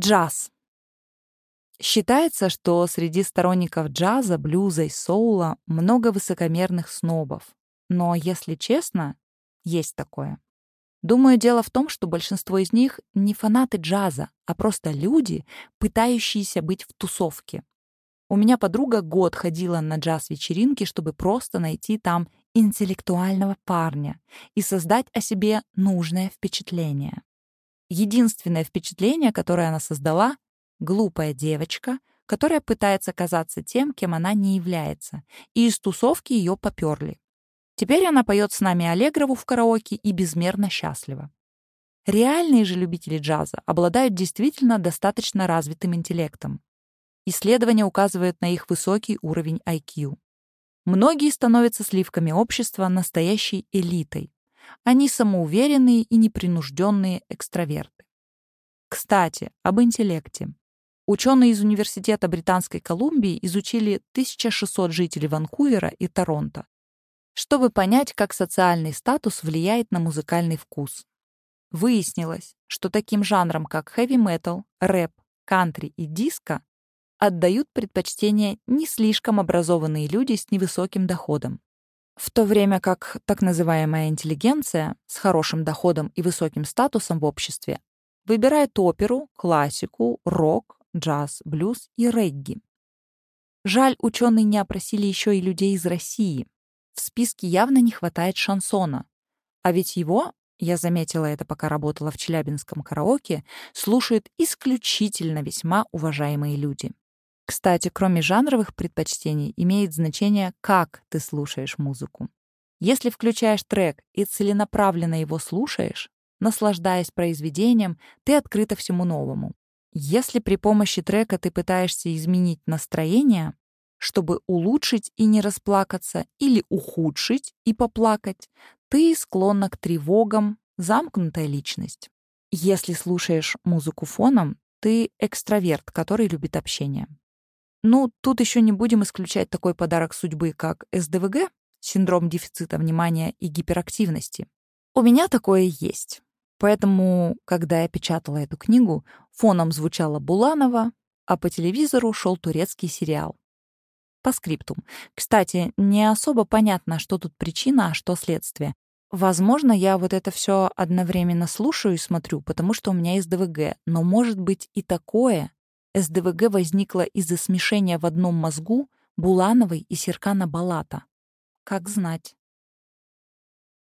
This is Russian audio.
Джаз. Считается, что среди сторонников джаза, блюза и соула много высокомерных снобов. Но, если честно, есть такое. Думаю, дело в том, что большинство из них не фанаты джаза, а просто люди, пытающиеся быть в тусовке. У меня подруга год ходила на джаз-вечеринки, чтобы просто найти там интеллектуального парня и создать о себе нужное впечатление. Единственное впечатление, которое она создала — глупая девочка, которая пытается казаться тем, кем она не является, и из тусовки ее поперли. Теперь она поет с нами Аллегрову в караоке и безмерно счастлива. Реальные же любители джаза обладают действительно достаточно развитым интеллектом. Исследования указывают на их высокий уровень IQ. Многие становятся сливками общества, настоящей элитой. Они самоуверенные и непринужденные экстраверты. Кстати, об интеллекте. Ученые из Университета Британской Колумбии изучили 1600 жителей Ванкувера и Торонто, чтобы понять, как социальный статус влияет на музыкальный вкус. Выяснилось, что таким жанрам, как хэви-метал, рэп, кантри и диско отдают предпочтение не слишком образованные люди с невысоким доходом. В то время как так называемая интеллигенция с хорошим доходом и высоким статусом в обществе выбирает оперу, классику, рок, джаз, блюз и регги. Жаль, ученые не опросили еще и людей из России. В списке явно не хватает шансона. А ведь его, я заметила это, пока работала в Челябинском караоке, слушают исключительно весьма уважаемые люди. Кстати, кроме жанровых предпочтений, имеет значение, как ты слушаешь музыку. Если включаешь трек и целенаправленно его слушаешь, наслаждаясь произведением, ты открыта всему новому. Если при помощи трека ты пытаешься изменить настроение, чтобы улучшить и не расплакаться, или ухудшить и поплакать, ты склонна к тревогам, замкнутая личность. Если слушаешь музыку фоном, ты экстраверт, который любит общение. Ну, тут еще не будем исключать такой подарок судьбы, как СДВГ, синдром дефицита внимания и гиперактивности. У меня такое есть. Поэтому, когда я печатала эту книгу, фоном звучала Буланова, а по телевизору шел турецкий сериал. По скриптум. Кстати, не особо понятно, что тут причина, а что следствие. Возможно, я вот это все одновременно слушаю и смотрю, потому что у меня есть ДВГ, но может быть и такое, СДВГ возникла из-за смешения в одном мозгу Булановой и Серкана Балата. Как знать.